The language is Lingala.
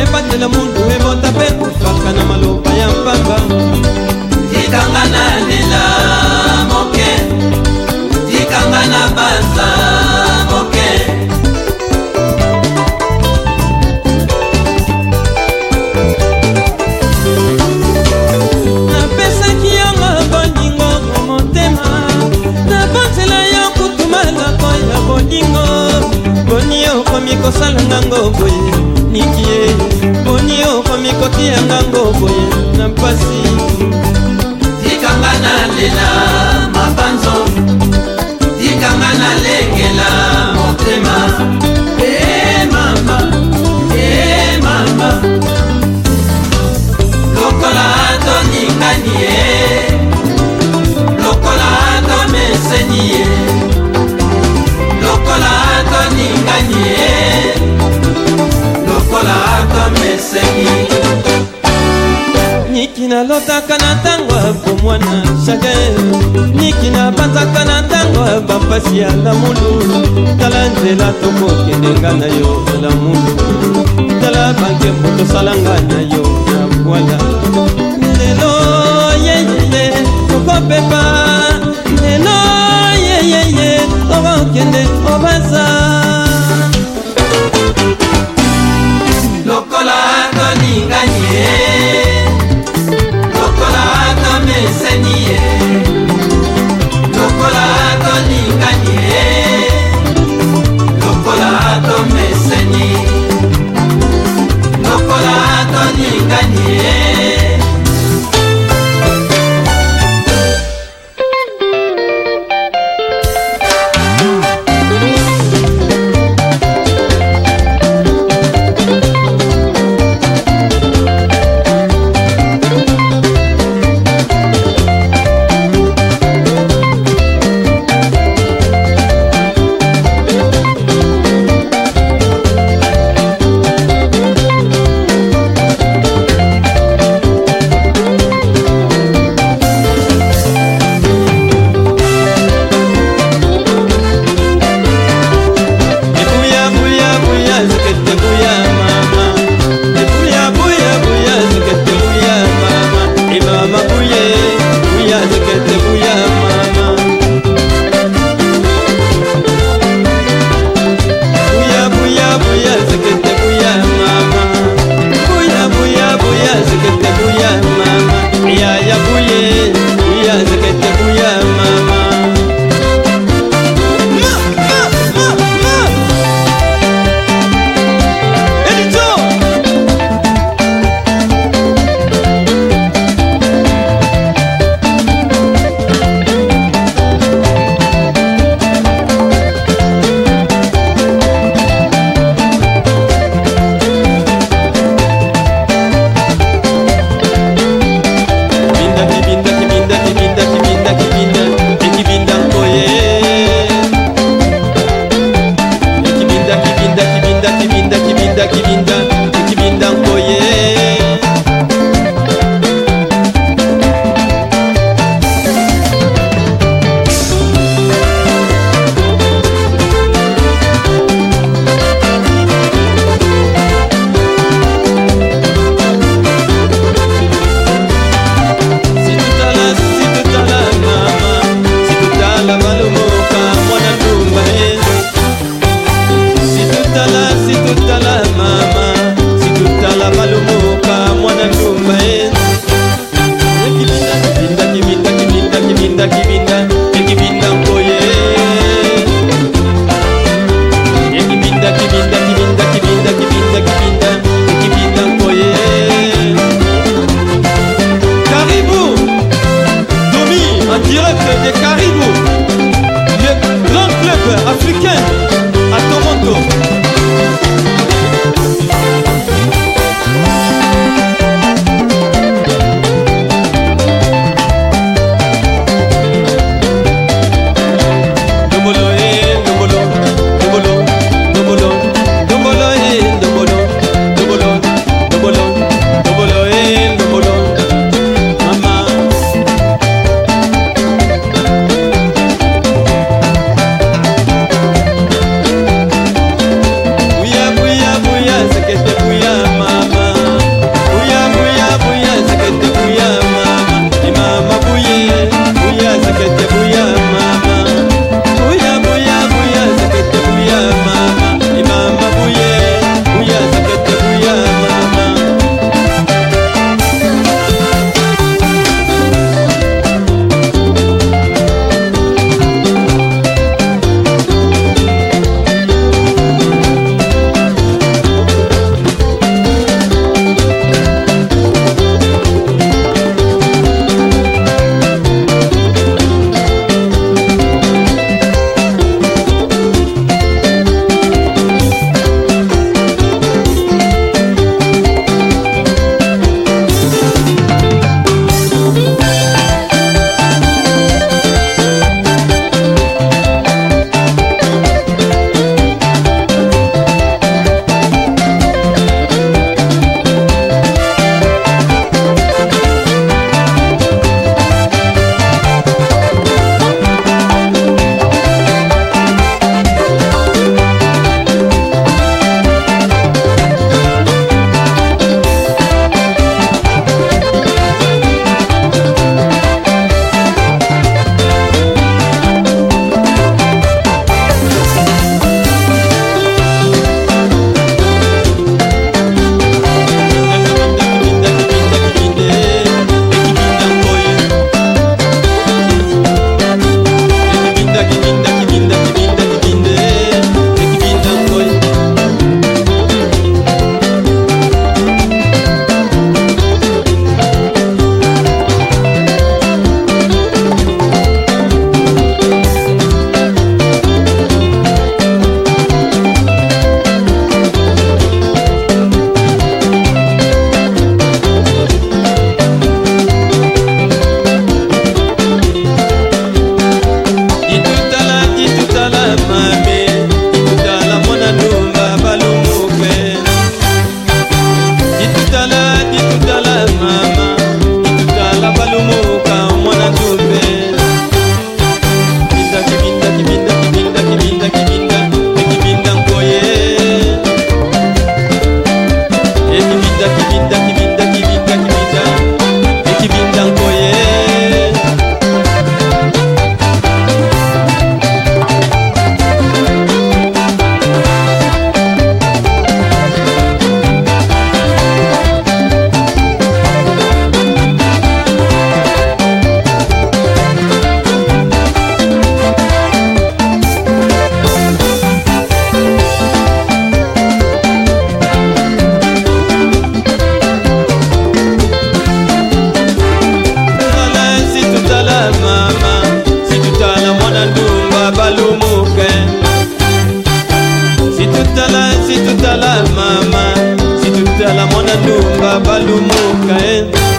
ebatela mundu ebota mpe kufaka na maloba ya mpamba tikanga nani banzaka na ntango bapasi ya lamulu tala nzela tokokendenga na yo lamulu tala bankembo tosalanga na yo na bwala lelo yeyeye tokopepa lelo yeyeye okokende obasa balomoka e eh.